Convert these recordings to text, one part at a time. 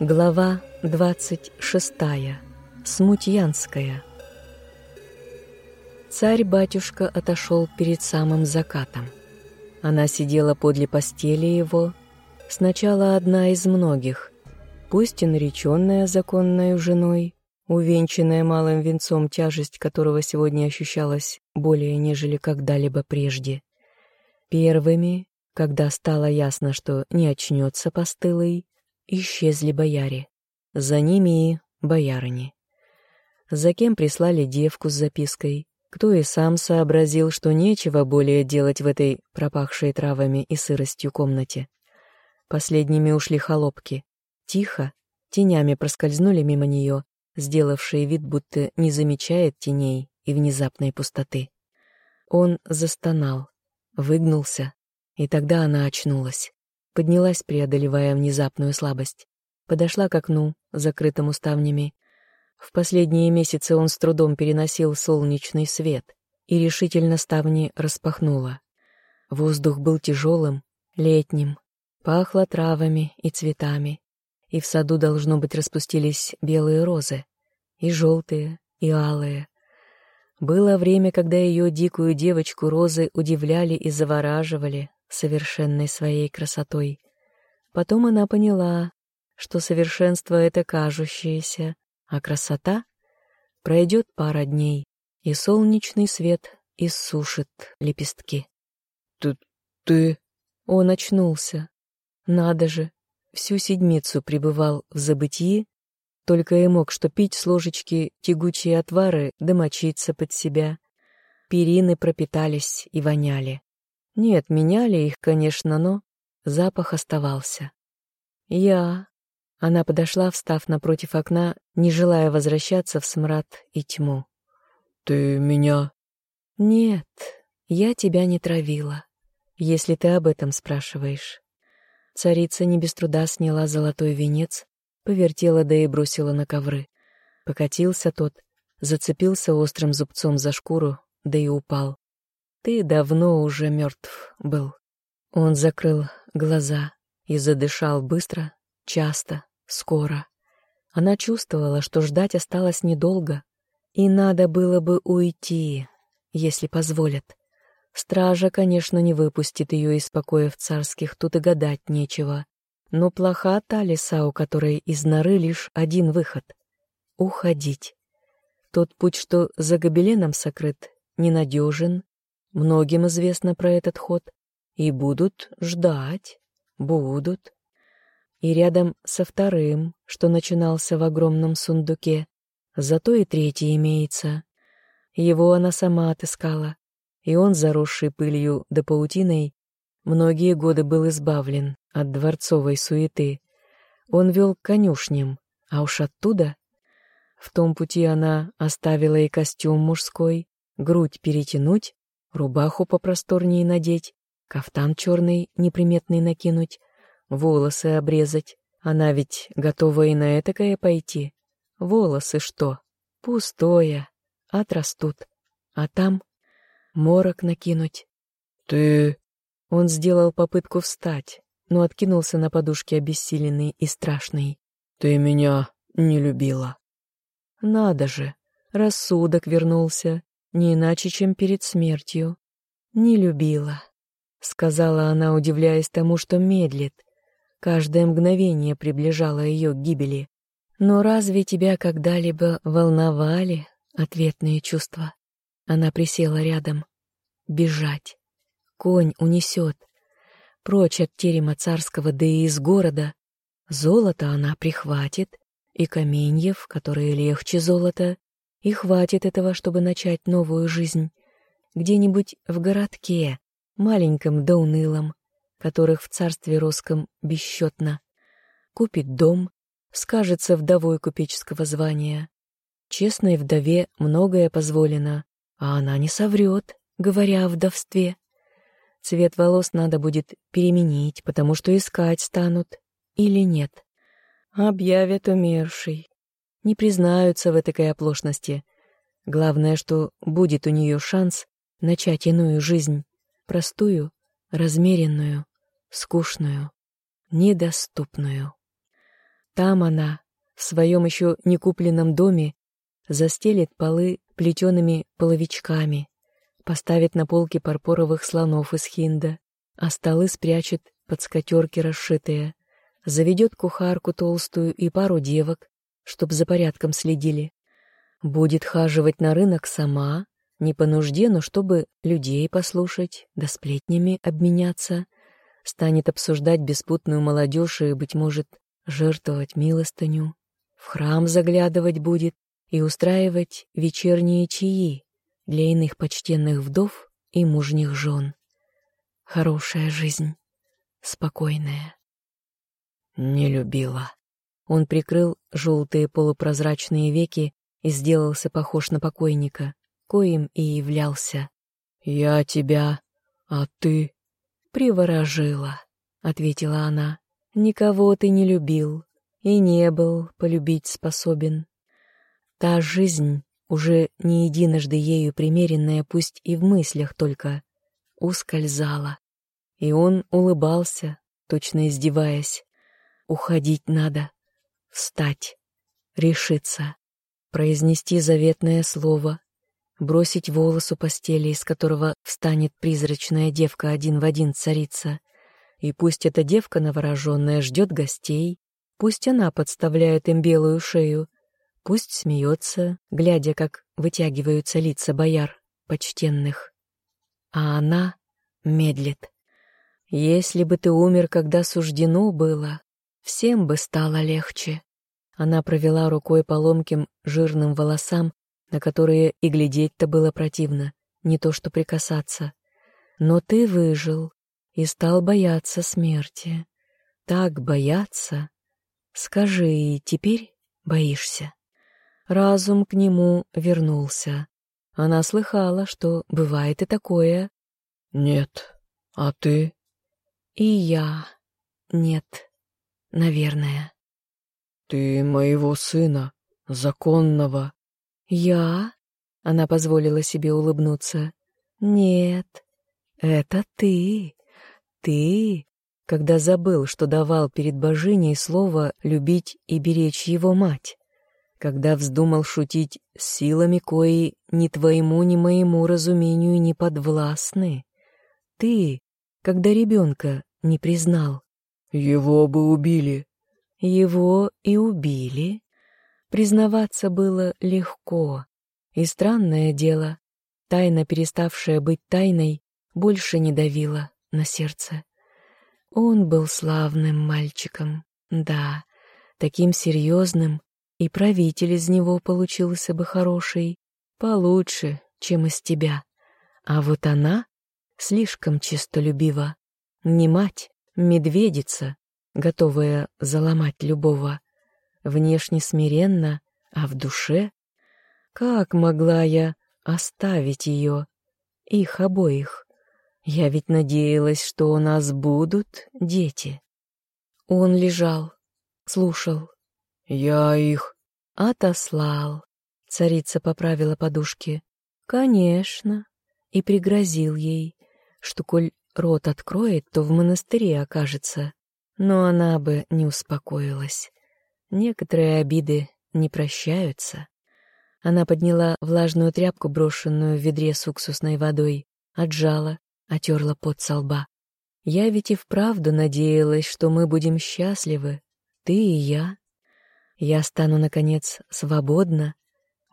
Глава 26. Смутьянская. Царь-батюшка отошел перед самым закатом. Она сидела подле постели его, сначала одна из многих, пусть и нареченная законной женой, увенчанная малым венцом, тяжесть которого сегодня ощущалась более, нежели когда-либо прежде. Первыми, когда стало ясно, что не очнется постылый, исчезли бояре. За ними и боярыни. За кем прислали девку с запиской, кто и сам сообразил, что нечего более делать в этой пропахшей травами и сыростью комнате. Последними ушли холопки. Тихо, тенями проскользнули мимо нее, сделавшие вид, будто не замечает теней и внезапной пустоты. Он застонал, выгнулся, и тогда она очнулась. Поднялась, преодолевая внезапную слабость. Подошла к окну, закрытому ставнями. В последние месяцы он с трудом переносил солнечный свет и решительно ставни распахнула. Воздух был тяжелым, летним, пахло травами и цветами, и в саду, должно быть, распустились белые розы, и желтые, и алые. Было время, когда ее дикую девочку розы удивляли и завораживали, совершенной своей красотой. Потом она поняла, что совершенство — это кажущееся, а красота — пройдет пара дней, и солнечный свет иссушит лепестки. «Ты... ты...» Он очнулся. Надо же, всю седмицу пребывал в забытии, только и мог что пить с ложечки тягучие отвары да мочиться под себя. Перины пропитались и воняли. Нет, меняли их, конечно, но запах оставался. Я... Она подошла, встав напротив окна, не желая возвращаться в смрад и тьму. «Ты меня...» «Нет, я тебя не травила, если ты об этом спрашиваешь». Царица не без труда сняла золотой венец, повертела да и бросила на ковры. Покатился тот, зацепился острым зубцом за шкуру, да и упал. Ты давно уже мертв был. Он закрыл глаза и задышал быстро, часто, скоро. Она чувствовала, что ждать осталось недолго, и надо было бы уйти, если позволят. Стража, конечно, не выпустит ее из покоев царских, тут и гадать нечего. Но плоха та лиса, у которой из норы лишь один выход — уходить. Тот путь, что за гобеленом сокрыт, ненадежен Многим известно про этот ход. И будут ждать. Будут. И рядом со вторым, что начинался в огромном сундуке, зато и третий имеется. Его она сама отыскала, и он, заросший пылью да паутиной, многие годы был избавлен от дворцовой суеты. Он вел к конюшням, а уж оттуда... В том пути она оставила и костюм мужской, грудь перетянуть, рубаху попросторнее надеть, кафтан черный неприметный накинуть, волосы обрезать. Она ведь готова и на этакое пойти. Волосы что? Пустое. Отрастут. А там морок накинуть. Ты... Он сделал попытку встать, но откинулся на подушке обессиленный и страшный. Ты меня не любила. Надо же, рассудок вернулся, не иначе, чем перед смертью. Не любила, сказала она, удивляясь тому, что медлит. Каждое мгновение приближало ее к гибели. Но разве тебя когда-либо волновали ответные чувства? Она присела рядом. Бежать. Конь унесет. Прочь от терема царского, да и из города. Золото она прихватит, и каменьев, которые легче золота, и хватит этого, чтобы начать новую жизнь. Где-нибудь в городке, маленьком да унылом, которых в царстве русском бесчетно. Купит дом, скажется вдовой купеческого звания. Честной вдове многое позволено, а она не соврет, говоря о вдовстве. Цвет волос надо будет переменить, потому что искать станут или нет. Объявят умерший, не признаются в этой оплошности. Главное, что будет у нее шанс начать иную жизнь, простую, размеренную, скучную, недоступную. Там она, в своем еще не купленном доме, застелит полы плетеными половичками, поставит на полке парпоровых слонов из хинда, а столы спрячет под скатерки расшитые, заведет кухарку толстую и пару девок, чтоб за порядком следили. Будет хаживать на рынок сама, не по нужде, но чтобы людей послушать, да сплетнями обменяться, станет обсуждать беспутную молодежь и, быть может, жертвовать милостыню, в храм заглядывать будет и устраивать вечерние чаи для иных почтенных вдов и мужних жен. Хорошая жизнь, спокойная. Не любила. Он прикрыл желтые полупрозрачные веки и сделался похож на покойника, коим и являлся. «Я тебя, а ты...» «Приворожила», — ответила она. «Никого ты не любил и не был полюбить способен. Та жизнь, уже не единожды ею примеренная, пусть и в мыслях только, ускользала. И он улыбался, точно издеваясь. Уходить надо, встать, решиться, произнести заветное слово, бросить волос у постели, из которого встанет призрачная девка один в один царица. И пусть эта девка новорожденная ждет гостей, пусть она подставляет им белую шею, Пусть смеется, глядя, как вытягиваются лица бояр почтенных. А она медлит. Если бы ты умер, когда суждено было, всем бы стало легче. Она провела рукой по ломким жирным волосам, на которые и глядеть-то было противно, не то что прикасаться. Но ты выжил и стал бояться смерти. Так бояться. Скажи, теперь боишься? разум к нему вернулся. Она слыхала, что бывает и такое. «Нет. А ты?» «И я. Нет. Наверное». «Ты моего сына, законного». «Я?» — она позволила себе улыбнуться. «Нет, это ты. Ты, когда забыл, что давал перед божиней слово любить и беречь его мать когда вздумал шутить с силами, кои ни твоему, ни моему разумению не подвластны. Ты, когда ребенка не признал. Его бы убили. Его и убили. Признаваться было легко. И странное дело, тайна, переставшая быть тайной, больше не давила на сердце. Он был славным мальчиком, да, таким серьезным, и правитель из него получился бы хороший, получше, чем из тебя. А вот она слишком чистолюбива. Не мать, медведица, готовая заломать любого. Внешне смиренно, а в душе... Как могла я оставить ее, их обоих? Я ведь надеялась, что у нас будут дети. Он лежал, слушал, «Я их...» «Отослал», — царица поправила подушки. «Конечно». И пригрозил ей, что коль рот откроет, то в монастыре окажется. Но она бы не успокоилась. Некоторые обиды не прощаются. Она подняла влажную тряпку, брошенную в ведре с уксусной водой, отжала, отерла пот со лба. «Я ведь и вправду надеялась, что мы будем счастливы, ты и я, я стану, наконец, свободна,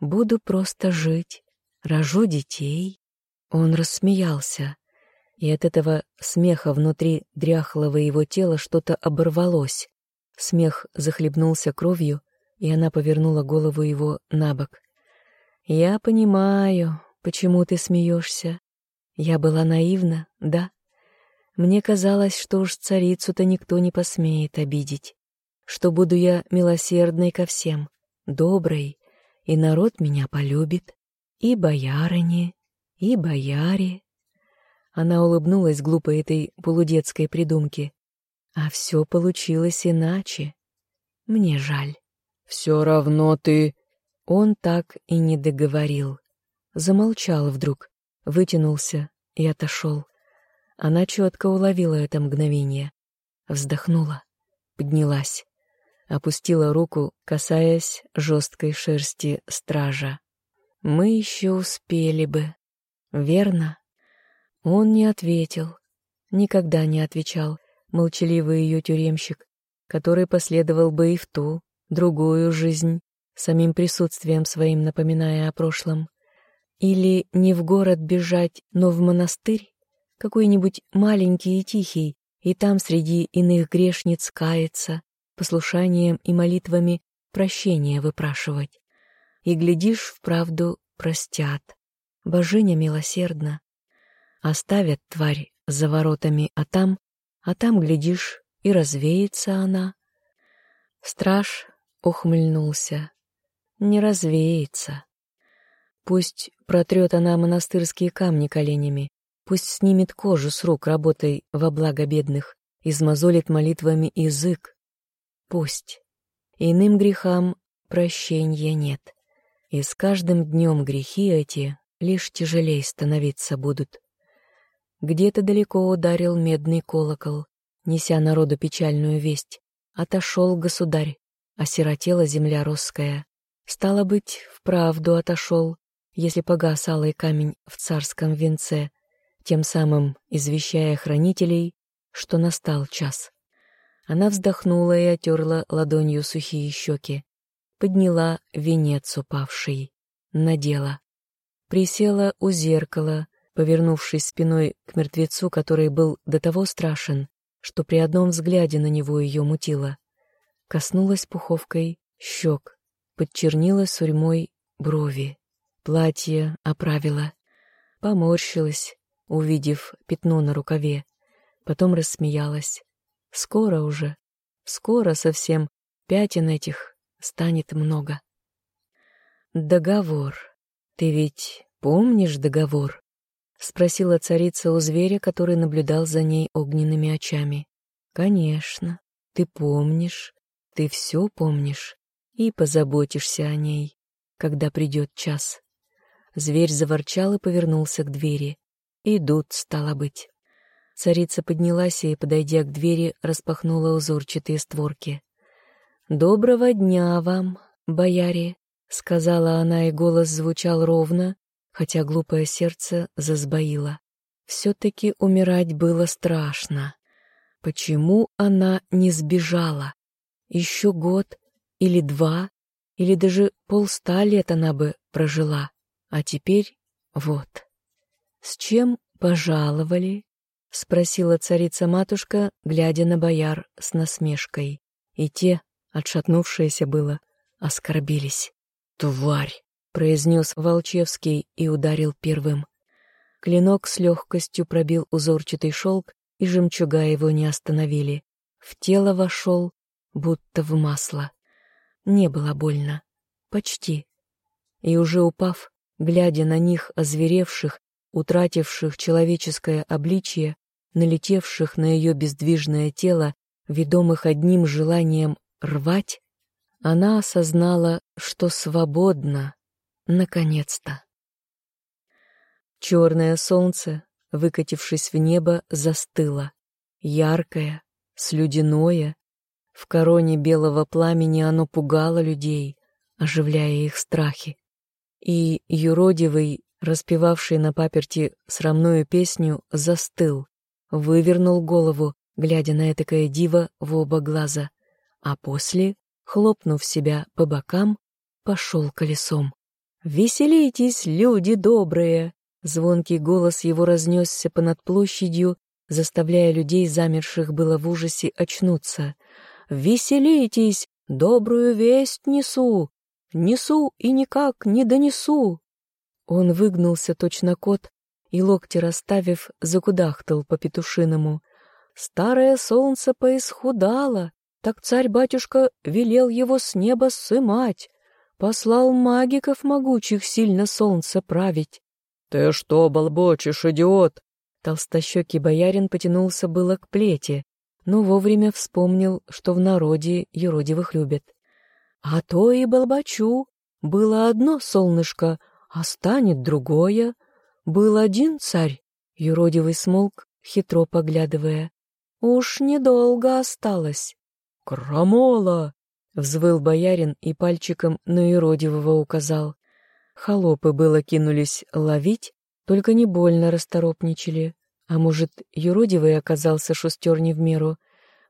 буду просто жить, рожу детей. Он рассмеялся, и от этого смеха внутри дряхлого его тела что-то оборвалось. Смех захлебнулся кровью, и она повернула голову его на бок. «Я понимаю, почему ты смеешься. Я была наивна, да? Мне казалось, что уж царицу-то никто не посмеет обидеть что буду я милосердной ко всем, доброй, и народ меня полюбит, и боярыни, и бояре. Она улыбнулась глупо этой полудетской придумке. А все получилось иначе. Мне жаль. Все равно ты... Он так и не договорил. Замолчал вдруг, вытянулся и отошел. Она четко уловила это мгновение. Вздохнула, поднялась. опустила руку, касаясь жесткой шерсти стража. «Мы еще успели бы, верно?» Он не ответил, никогда не отвечал, молчаливый ее тюремщик, который последовал бы и в ту, другую жизнь, самим присутствием своим напоминая о прошлом. Или не в город бежать, но в монастырь, какой-нибудь маленький и тихий, и там среди иных грешниц каяться, послушанием и молитвами прощения выпрашивать. И, глядишь, вправду простят. Божиня милосердна. Оставят тварь за воротами, а там, а там, глядишь, и развеется она. Страж ухмыльнулся. Не развеется. Пусть протрет она монастырские камни коленями, пусть снимет кожу с рук работой во благо бедных, измазолит молитвами язык. Пусть. Иным грехам прощения нет. И с каждым днем грехи эти лишь тяжелей становиться будут. Где-то далеко ударил медный колокол, неся народу печальную весть. Отошел государь, осиротела земля русская. Стало быть, вправду отошел, если погас алый камень в царском венце, тем самым извещая хранителей, что настал час. Она вздохнула и отерла ладонью сухие щеки, подняла венец упавший, надела. Присела у зеркала, повернувшись спиной к мертвецу, который был до того страшен, что при одном взгляде на него ее мутило. Коснулась пуховкой щек, подчернила сурьмой брови, платье оправила, поморщилась, увидев пятно на рукаве, потом рассмеялась. Скоро уже, скоро совсем пятен этих станет много. Договор. Ты ведь помнишь договор? — спросила царица у зверя, который наблюдал за ней огненными очами. «Конечно, ты помнишь, ты все помнишь и позаботишься о ней, когда придет час». Зверь заворчал и повернулся к двери. «Идут, стало быть». Царица поднялась и, подойдя к двери, распахнула узорчатые створки. «Доброго дня вам, бояре!» — сказала она, и голос звучал ровно, хотя глупое сердце засбоило. Все-таки умирать было страшно. Почему она не сбежала? Еще год или два, или даже полста лет она бы прожила. А теперь вот. «С чем пожаловали?» — спросила царица-матушка, глядя на бояр с насмешкой. И те, отшатнувшиеся было, оскорбились. «Тварь!» Произнес Волчевский и ударил первым. Клинок с легкостью пробил узорчатый шелк, и жемчуга его не остановили. В тело вошел, будто в масло. Не было больно. Почти. И уже упав, глядя на них, озверевших, утративших человеческое обличие, налетевших на ее бездвижное тело, ведомых одним желанием рвать, она осознала, что свободна, Наконец-то. Черное солнце, выкатившись в небо, застыло. Яркое, слюдяное. В короне белого пламени оно пугало людей, оживляя их страхи. И юродивый, распевавший на паперти срамную песню, застыл, вывернул голову, глядя на этакое диво в оба глаза, а после, хлопнув себя по бокам, пошел колесом. «Веселитесь, люди добрые!» Звонкий голос его разнесся понад площадью, заставляя людей, замерших было в ужасе, очнуться. «Веселитесь! Добрую весть несу! Несу и никак не донесу!» Он выгнулся точно кот и, локти расставив, закудахтал по-петушиному. «Старое солнце поисхудало, так царь-батюшка велел его с неба сымать. Послал магиков могучих сильно солнце править. «Ты что, болбочешь, идиот?» Толстощекий боярин потянулся было к плете, но вовремя вспомнил, что в народе юродивых любят. «А то и болбочу. Было одно солнышко, а станет другое. Был один царь». Юродивый смолк, хитро поглядывая. «Уж недолго осталось». «Крамола!» Взвыл боярин и пальчиком на юродивого указал. Холопы было кинулись ловить, только не больно расторопничали. А может, юродивый оказался шустер не в меру,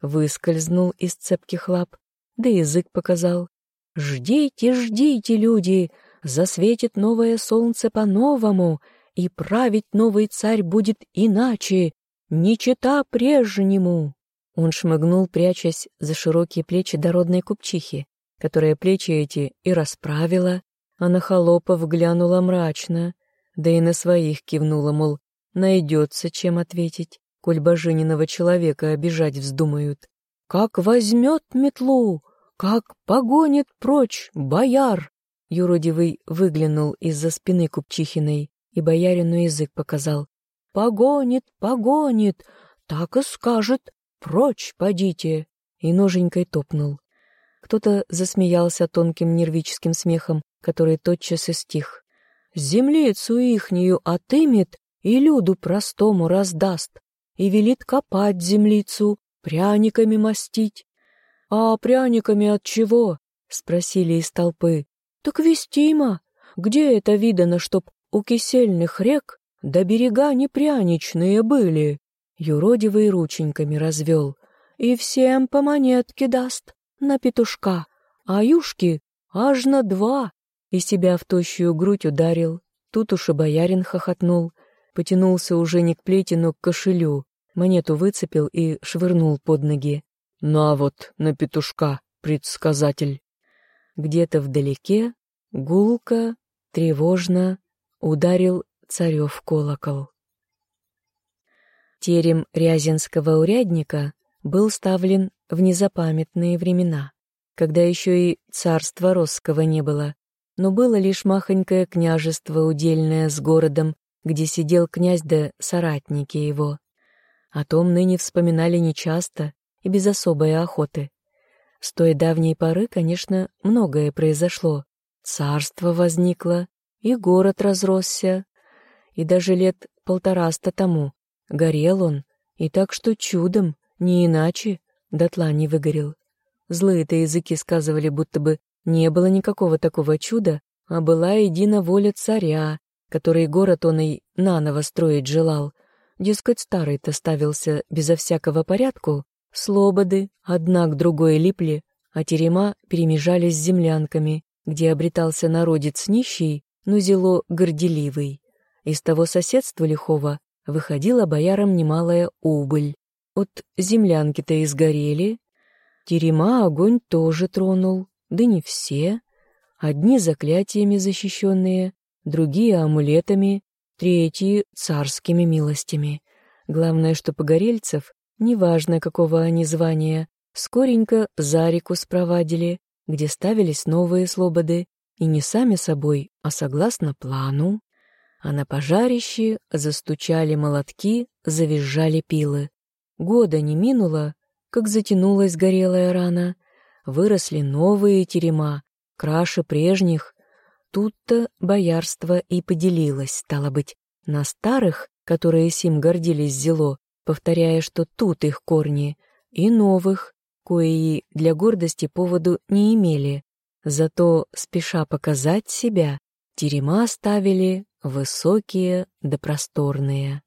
выскользнул из цепких лап, да язык показал. «Ждите, ждите, люди! Засветит новое солнце по-новому, и править новый царь будет иначе, не чета прежнему!» Он шмыгнул, прячась за широкие плечи дородной купчихи, которая плечи эти и расправила, а на холопов глянула мрачно, да и на своих кивнула, мол, найдется чем ответить, коль божининого человека обижать вздумают. «Как возьмет метлу, как погонит прочь бояр!» Юродивый выглянул из-за спины Купчихиной и боярину язык показал. «Погонит, погонит, так и скажет, прочь подите!» И ноженькой топнул. Кто-то засмеялся тонким нервическим смехом, который тотчас и стих. «Землицу ихнюю отымет и люду простому раздаст, и велит копать землицу, пряниками мастить. А пряниками от чего? спросили из толпы. Так вестимо. Где это видано, чтоб у кисельных рек до берега не пряничные были? Юродивый рученьками развел. И всем по монетке даст на петушка, а юшки аж на два. И себя в тощую грудь ударил. Тут уж и боярин хохотнул — потянулся уже не к плете, но к кошелю, монету выцепил и швырнул под ноги. «Ну а вот на петушка, предсказатель!» Где-то вдалеке, гулко, тревожно ударил царев колокол. Терем Рязинского урядника был ставлен в незапамятные времена, когда еще и царства Росского не было, но было лишь махонькое княжество удельное с городом где сидел князь да соратники его. О том ныне вспоминали нечасто и без особой охоты. С той давней поры, конечно, многое произошло. Царство возникло, и город разросся, и даже лет полтораста тому горел он, и так что чудом, не иначе, дотла не выгорел. Злые-то языки сказывали, будто бы не было никакого такого чуда, а была едина воля царя, который город он и наново строить желал. Дескать, старый-то ставился безо всякого порядку, слободы одна к другой липли, а терема перемежались с землянками, где обретался народец нищий, но зело горделивый. Из того соседства лихого выходила боярам немалая убыль. От землянки-то изгорели, терема огонь тоже тронул, да не все. Одни заклятиями защищенные, другие — амулетами, третьи — царскими милостями. Главное, что погорельцев, неважно какого они звания, скоренько за реку спровадили, где ставились новые слободы, и не сами собой, а согласно плану. А на пожарище застучали молотки, завизжали пилы. Года не минуло, как затянулась горелая рана, выросли новые терема, краше прежних, Тут-то боярство и поделилось, стало быть, на старых, которые сим гордились зело, повторяя, что тут их корни, и новых, кои для гордости поводу не имели. Зато, спеша показать себя, терема ставили высокие да просторные.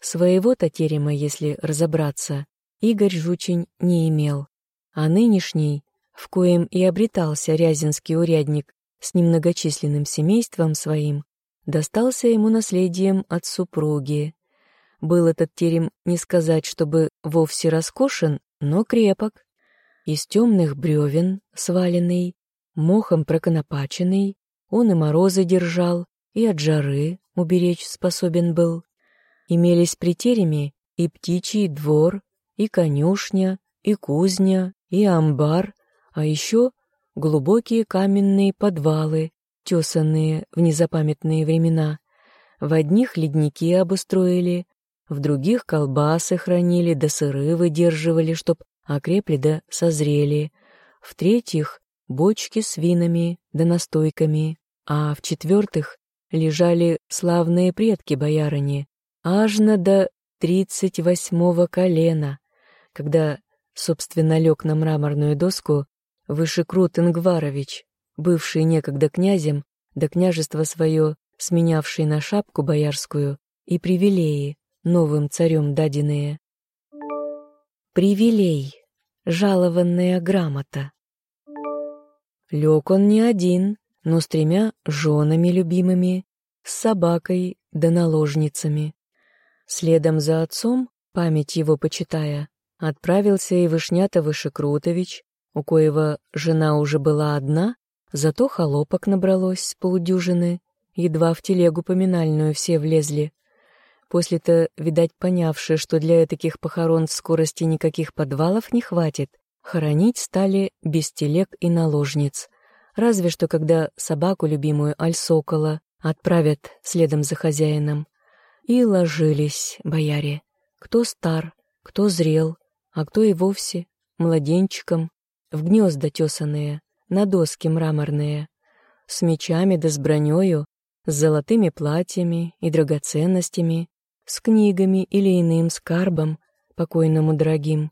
Своего-то терема, если разобраться, Игорь Жучень не имел, а нынешний, в коем и обретался рязинский урядник, с немногочисленным семейством своим, достался ему наследием от супруги. Был этот терем не сказать, чтобы вовсе роскошен, но крепок. Из темных бревен, сваленный, мохом проконопаченный, он и морозы держал, и от жары уберечь способен был. Имелись при тереме и птичий двор, и конюшня, и кузня, и амбар, а еще глубокие каменные подвалы, тесанные в незапамятные времена. В одних ледники обустроили, в других колбасы хранили да сыры выдерживали, чтоб окрепли да созрели, в третьих — бочки с винами да настойками, а в четвертых лежали славные предки боярыни, аж на до тридцать восьмого колена, когда, собственно, лег на мраморную доску Вышекрут Ингварович, бывший некогда князем, да княжество свое, сменявший на шапку боярскую, и привилеи, новым царем даденные. Привилей, жалованная грамота. Лег он не один, но с тремя женами любимыми, с собакой да наложницами. Следом за отцом, память его почитая, отправился и Вышнята Вышекрутович, у коего жена уже была одна, зато холопок набралось с полудюжины, едва в телегу поминальную все влезли. После-то, видать, понявши, что для таких похорон в скорости никаких подвалов не хватит, хоронить стали без телег и наложниц. Разве что когда собаку любимую аль сокола отправят следом за хозяином. И ложились бояре, кто стар, кто зрел, а кто и вовсе младенчиком, в гнезда тесанные, на доски мраморные, с мечами да с бронёю, с золотыми платьями и драгоценностями, с книгами или иным скарбом, покойному дорогим,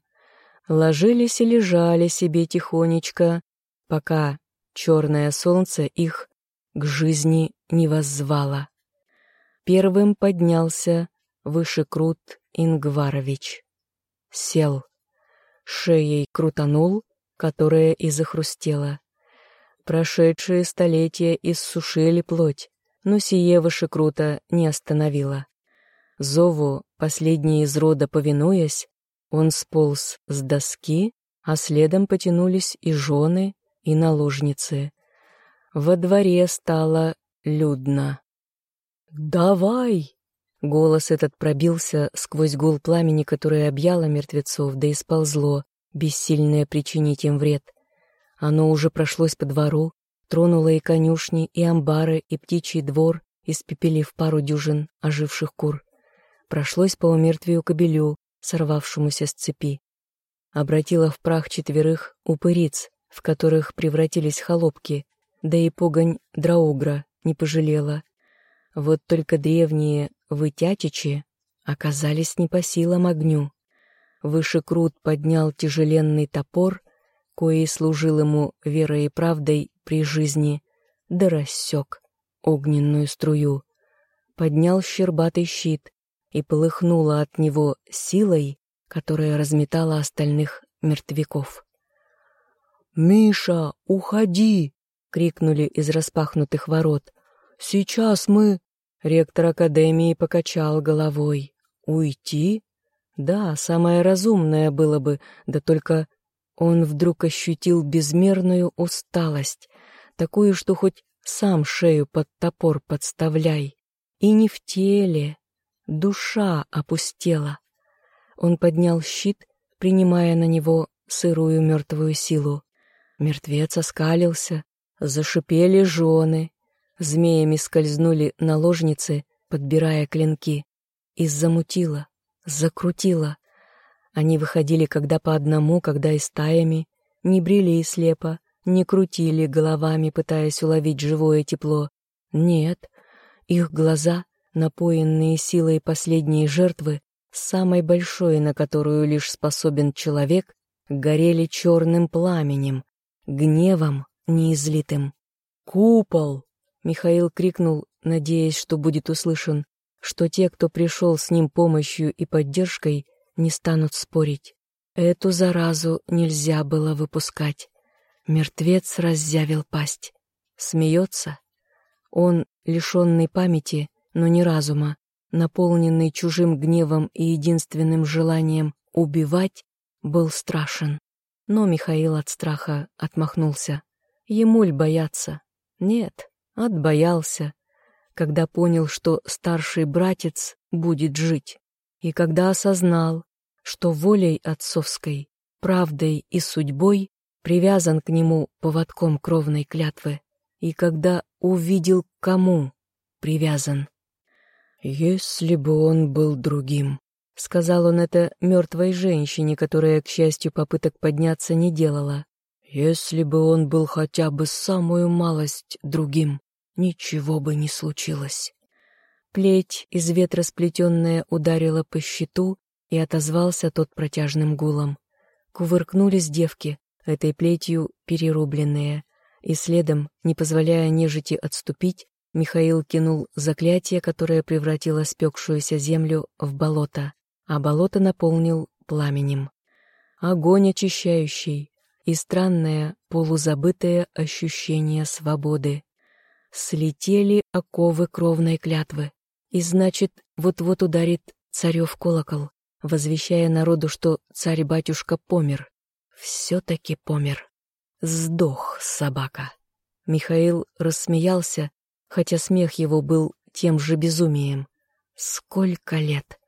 ложились и лежали себе тихонечко, пока черное солнце их к жизни не воззвало. Первым поднялся Вышекрут Ингварович. Сел. Шеей крутанул, которая и захрустела. Прошедшие столетия иссушили плоть, но сие Вышекрута не остановило. Зову, последний из рода повинуясь, он сполз с доски, а следом потянулись и жены, и наложницы. Во дворе стало людно. «Давай!» Голос этот пробился сквозь гул пламени, которое объяло мертвецов, да и сползло, бессильное причинить им вред. Оно уже прошлось по двору, тронуло и конюшни, и амбары, и птичий двор, испепелив пару дюжин оживших кур прошлось по умертвию кобелю, сорвавшемуся с цепи. Обратила в прах четверых упыриц, в которых превратились холопки, да и погонь драугра не пожалела. Вот только древние вытятичи оказались не по силам огню. Выше крут поднял тяжеленный топор, коей служил ему верой и правдой при жизни, да рассек огненную струю. Поднял щербатый щит, и полыхнула от него силой, которая разметала остальных мертвяков. «Миша, уходи!» — крикнули из распахнутых ворот. «Сейчас мы...» — ректор академии покачал головой. «Уйти? Да, самое разумное было бы, да только он вдруг ощутил безмерную усталость, такую, что хоть сам шею под топор подставляй. И не в теле, Душа опустела. Он поднял щит, принимая на него сырую мертвую силу. Мертвец оскалился, зашипели жены, змеями скользнули наложницы, подбирая клинки, и замутило, закрутило. Они выходили когда по одному, когда и стаями, не брели слепо, не крутили головами, пытаясь уловить живое тепло. Нет, их глаза напоенные силой последней жертвы, самой большой, на которую лишь способен человек, горели черным пламенем, гневом неизлитым. «Купол!» — Михаил крикнул, надеясь, что будет услышан, что те, кто пришел с ним помощью и поддержкой, не станут спорить. Эту заразу нельзя было выпускать. Мертвец раззявил пасть. Смеется. Он, лишенный памяти, но не разума, наполненный чужим гневом и единственным желанием убивать, был страшен. Но Михаил от страха отмахнулся. Ему ль бояться? Нет, отбоялся, когда понял, что старший братец будет жить, и когда осознал, что волей отцовской, правдой и судьбой привязан к нему поводком кровной клятвы, и когда увидел, кому привязан. «Если бы он был другим», — сказал он это мертвой женщине, которая, к счастью, попыток подняться не делала. «Если бы он был хотя бы самую малость другим, ничего бы не случилось». Плеть из ветра сплетенная ударила по щиту, и отозвался тот протяжным гулом. Кувыркнулись девки, этой плетью перерубленные, и следом, не позволяя нежити отступить, Михаил кинул заклятие, которое превратило спекшуюся землю в болото, а болото наполнил пламенем. Огонь очищающий и странное полузабытое ощущение свободы. Слетели оковы кровной клятвы, и значит, вот-вот ударит царев колокол, возвещая народу, что царь-батюшка помер. Все-таки помер. Сдох собака. Михаил рассмеялся, хотя смех его был тем же безумием. Сколько лет,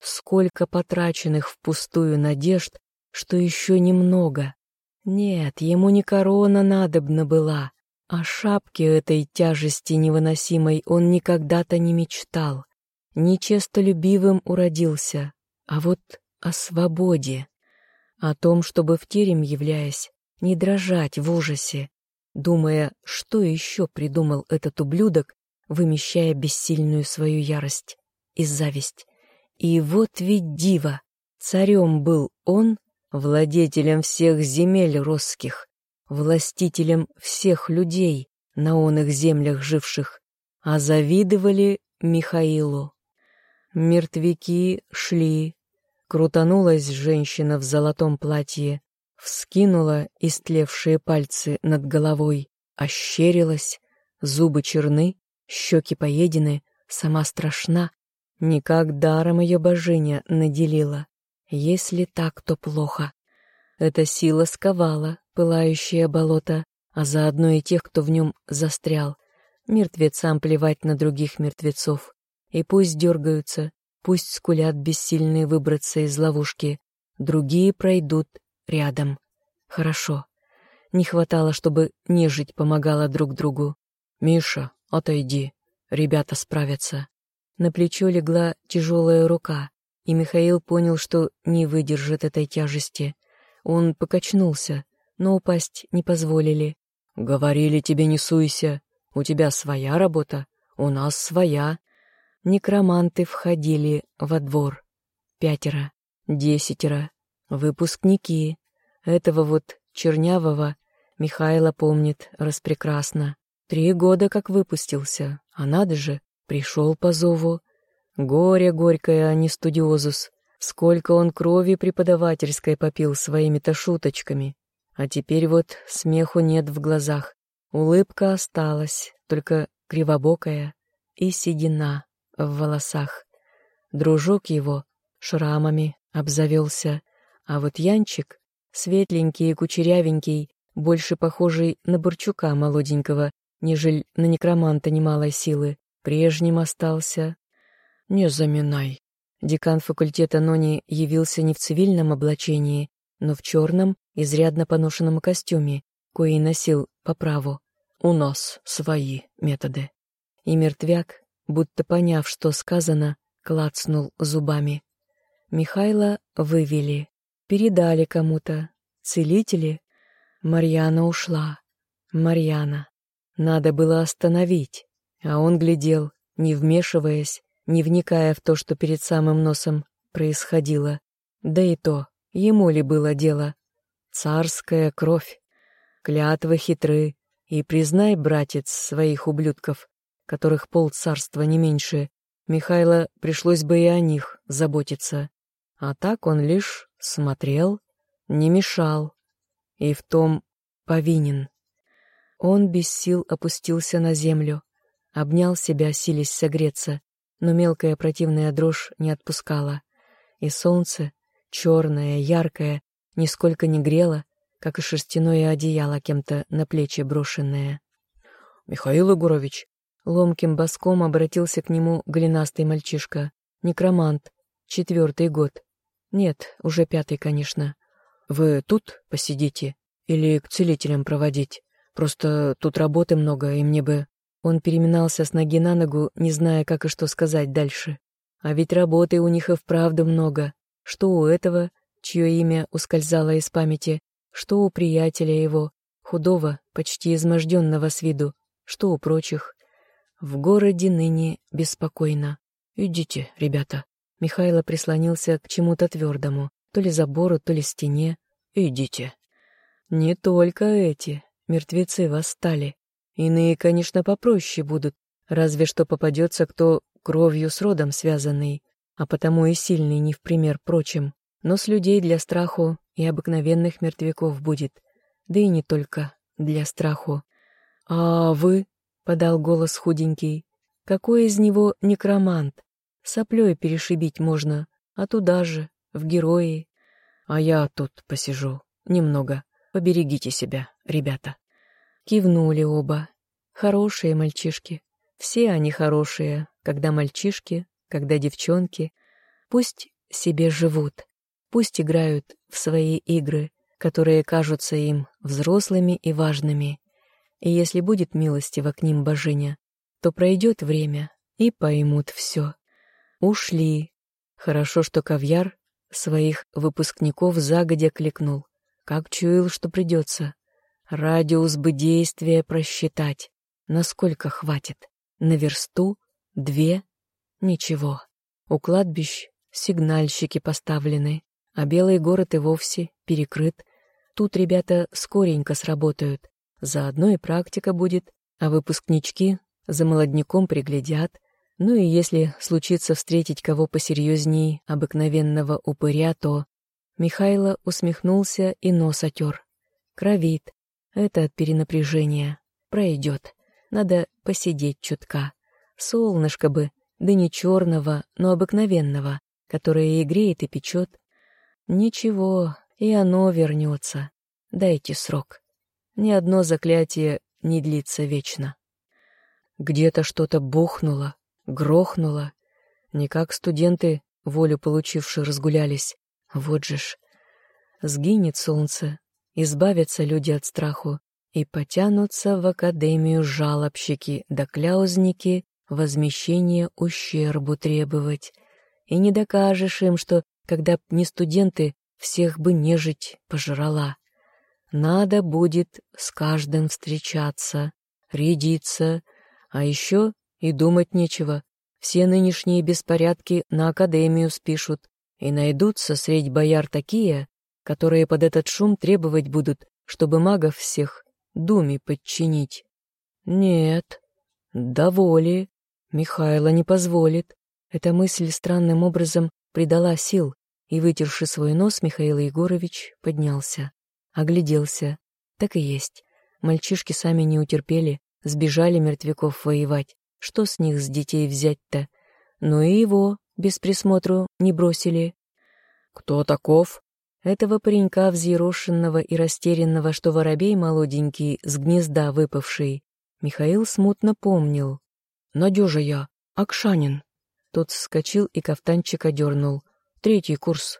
сколько потраченных впустую надежд, что еще немного. Нет, ему не корона надобна была, а шапки этой тяжести невыносимой он никогда-то не мечтал. Нечестолюбивым уродился, а вот о свободе. О том, чтобы в терем являясь, не дрожать в ужасе, думая, что еще придумал этот ублюдок, вымещая бессильную свою ярость и зависть. И вот ведь диво, царем был он, владетелем всех земель русских, властителем всех людей на оных землях живших, а завидовали Михаилу. Мертвяки шли, крутанулась женщина в золотом платье, вскинула истлевшие пальцы над головой, ощерилась, зубы черны, щеки поедены, сама страшна, никак даром ее божиня наделила. Если так, то плохо. Эта сила сковала пылающее болото, а заодно и тех, кто в нем застрял. Мертвецам плевать на других мертвецов. И пусть дергаются, пусть скулят бессильные выбраться из ловушки, другие пройдут рядом. Хорошо. Не хватало, чтобы нежить помогала друг другу. «Миша, отойди, ребята справятся». На плечо легла тяжелая рука, и Михаил понял, что не выдержит этой тяжести. Он покачнулся, но упасть не позволили. «Говорили тебе, не суйся. У тебя своя работа, у нас своя». Некроманты входили во двор. Пятеро, десятеро, выпускники, этого вот чернявого Михайла помнит распрекрасно. Три года как выпустился, а надо же, пришел по зову. Горе горькое, а не студиозус. Сколько он крови преподавательской попил своими-то шуточками. А теперь вот смеху нет в глазах. Улыбка осталась, только кривобокая и седина в волосах. Дружок его шрамами обзавелся, а вот Янчик светленький и кучерявенький, больше похожий на Бурчука молоденького, нежели на некроманта немалой силы, прежним остался. «Не заминай». Декан факультета Нони явился не в цивильном облачении, но в черном, изрядно поношенном костюме, кои носил по праву. «У нас свои методы». И мертвяк, будто поняв, что сказано, клацнул зубами. Михайла вывели. Передали кому-то. Целители. Марьяна ушла. Марьяна. Надо было остановить. А он глядел, не вмешиваясь, не вникая в то, что перед самым носом происходило. Да и то, ему ли было дело. Царская кровь. Клятвы хитры. И признай, братец, своих ублюдков, которых пол царства не меньше, Михайло пришлось бы и о них заботиться. А так он лишь смотрел, не мешал, и в том повинен. Он без сил опустился на землю, обнял себя, силясь согреться, но мелкая противная дрожь не отпускала, и солнце, черное, яркое, нисколько не грело, как и шерстяное одеяло кем-то на плечи брошенное. «Михаил Егорович!» Ломким боском обратился к нему голенастый мальчишка, некромант, четвертый год. Нет, уже пятый, конечно. Вы тут посидите или к целителям проводить? Просто тут работы много, и мне бы... Он переминался с ноги на ногу, не зная, как и что сказать дальше. А ведь работы у них и вправду много. Что у этого, чье имя ускользало из памяти, что у приятеля его, худого, почти изможденного с виду, что у прочих. В городе ныне беспокойно. Идите, ребята. Михайло прислонился к чему-то твердому, то ли забору, то ли стене. «Идите». Не только эти мертвецы восстали. Иные, конечно, попроще будут, разве что попадется кто кровью с родом связанный, а потому и сильный не в пример прочим. Но с людей для страху и обыкновенных мертвяков будет, да и не только для страху. «А вы?» — подал голос худенький. «Какой из него некромант? Соплей перешибить можно, а туда же, в герои. А я тут посижу, немного. Поберегите себя, ребята». Кивнули оба. Хорошие мальчишки. Все они хорошие, когда мальчишки, когда девчонки. Пусть себе живут, пусть играют в свои игры, которые кажутся им взрослыми и важными. И если будет милостива к ним божиня, то пройдет время и поймут все. Ушли. Хорошо, что Кавьяр своих выпускников загодя кликнул. Как чуял, что придется. Радиус бы действия просчитать. Насколько хватит? На версту? Две? Ничего. У кладбищ сигнальщики поставлены, а Белый город и вовсе перекрыт. Тут ребята скоренько сработают. Заодно и практика будет, а выпускнички за молодняком приглядят. Ну и если случится встретить кого посерьезней обыкновенного упыря, то... Михайло усмехнулся и нос отер. Кровит. Это от перенапряжения. Пройдет. Надо посидеть чутка. Солнышко бы, да не черного, но обыкновенного, которое и греет, и печет. Ничего, и оно вернется. Дайте срок. Ни одно заклятие не длится вечно. Где-то что-то бухнуло, грохнуло. Не как студенты, волю получившие, разгулялись. Вот же ж. Сгинет солнце, избавятся люди от страху и потянутся в академию жалобщики да кляузники возмещение ущербу требовать. И не докажешь им, что, когда б не студенты, всех бы нежить пожрала. Надо будет с каждым встречаться, рядиться, а еще и думать нечего. Все нынешние беспорядки на академию спишут, и найдутся средь бояр такие, которые под этот шум требовать будут, чтобы магов всех думе подчинить. Нет, доволи, Михайло не позволит. Эта мысль странным образом придала сил, и, вытерши свой нос, Михаил Егорович поднялся. Огляделся. Так и есть. Мальчишки сами не утерпели, сбежали мертвяков воевать. Что с них с детей взять-то? Ну и его без присмотру не бросили. «Кто таков?» Этого паренька взъерошенного и растерянного, что воробей молоденький, с гнезда выпавший, Михаил смутно помнил. Надежа я, Акшанин. Тот вскочил и кафтанчик одернул. Третий курс.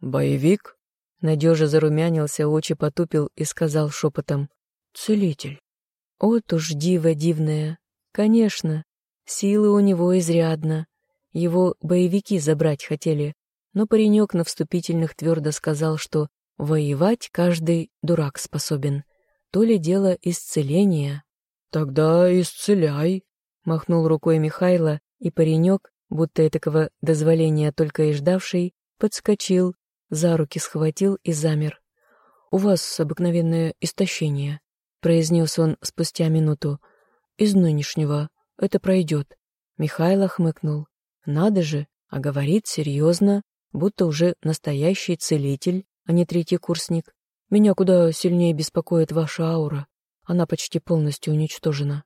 Боевик? Надежа зарумянился, очи потупил и сказал шепотом. Целитель. Вот уж диво дивное. Конечно, силы у него изрядно. Его боевики забрать хотели, но паренек на вступительных твердо сказал, что воевать каждый дурак способен. То ли дело исцеления. «Тогда исцеляй», Махнул рукой Михайло, и паренек, будто этакого дозволения только и ждавший, подскочил, за руки схватил и замер. «У вас обыкновенное истощение», — произнес он спустя минуту. «Из нынешнего. Это пройдет». Михайло хмыкнул. «Надо же, а говорит серьезно, будто уже настоящий целитель, а не третий курсник. Меня куда сильнее беспокоит ваша аура. Она почти полностью уничтожена».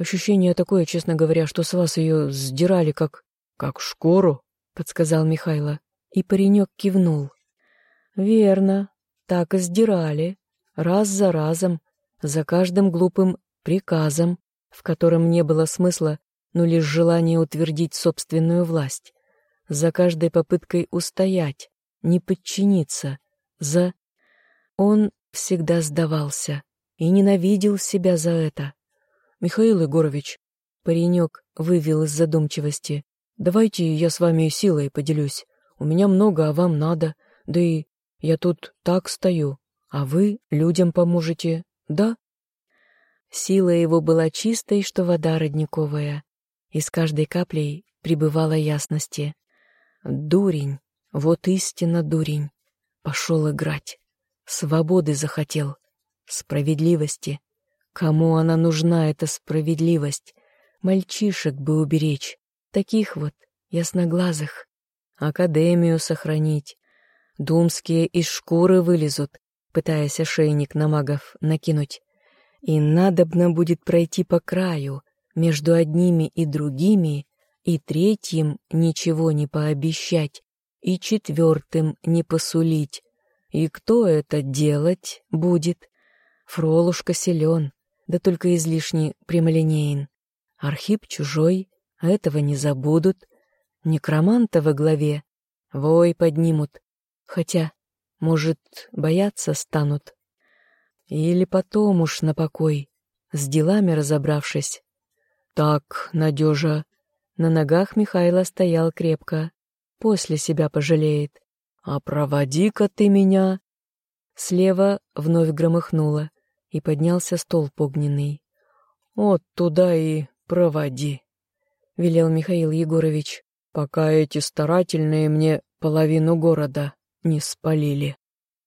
Ощущение такое, честно говоря, что с вас ее сдирали как... как шкуру, подсказал Михайло. И паренек кивнул. Верно, так и сдирали. Раз за разом, за каждым глупым приказом, в котором не было смысла, но лишь желание утвердить собственную власть. За каждой попыткой устоять, не подчиниться, за... Он всегда сдавался и ненавидел себя за это. «Михаил Егорович», — паренек вывел из задумчивости, «давайте я с вами силой поделюсь. У меня много, а вам надо. Да и я тут так стою, а вы людям поможете, да?» Сила его была чистой, что вода родниковая, и с каждой каплей прибывала ясности. Дурень, вот истинно дурень, пошел играть, свободы захотел — справедливости. Кому она нужна, эта справедливость? Мальчишек бы уберечь, таких вот, ясноглазых. Академию сохранить. Думские из шкуры вылезут, пытаясь ошейник на магов накинуть. И надобно будет пройти по краю, между одними и другими, и третьим ничего не пообещать, и четвертым не посулить. И кто это делать будет? Фролушка силен, да только излишне прямолинеен. Архип чужой, а этого не забудут. Некроманта во главе вой поднимут, хотя, может, бояться станут. Или потом уж на покой, с делами разобравшись. Так, Надежа, на ногах Михайло стоял крепко, после себя пожалеет. А проводи-ка ты меня. Слева вновь громыхнуло и поднялся столб огненный. «Вот туда и проводи», — велел Михаил Егорович, «пока эти старательные мне половину города не спалили».